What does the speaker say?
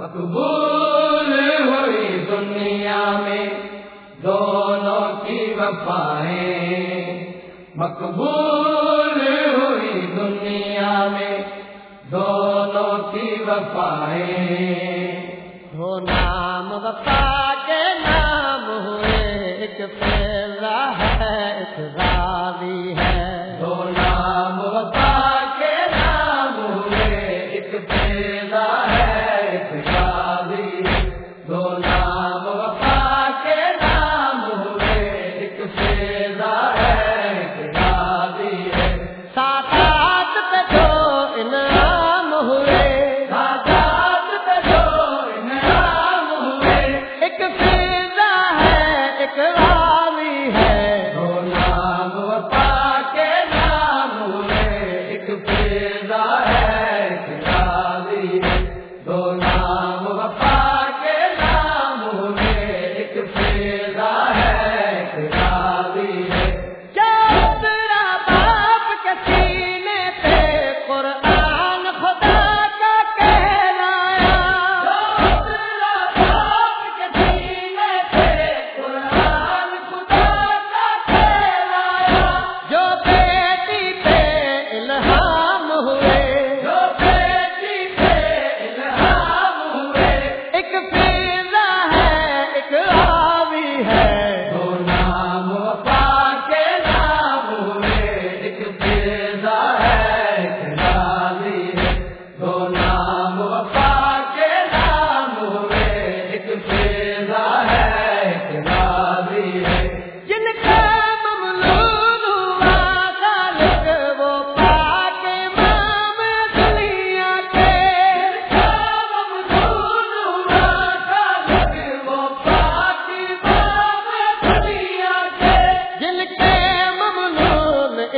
مقبول ہوئی دنیا میں دونوں کی وفائیں۔ مقبول ہوئی دنیا میں دونوں کی وفائیں۔ ہو نام وفا کے نام ہوئے، ایک پھیلا ہے، ایک راوی ہے۔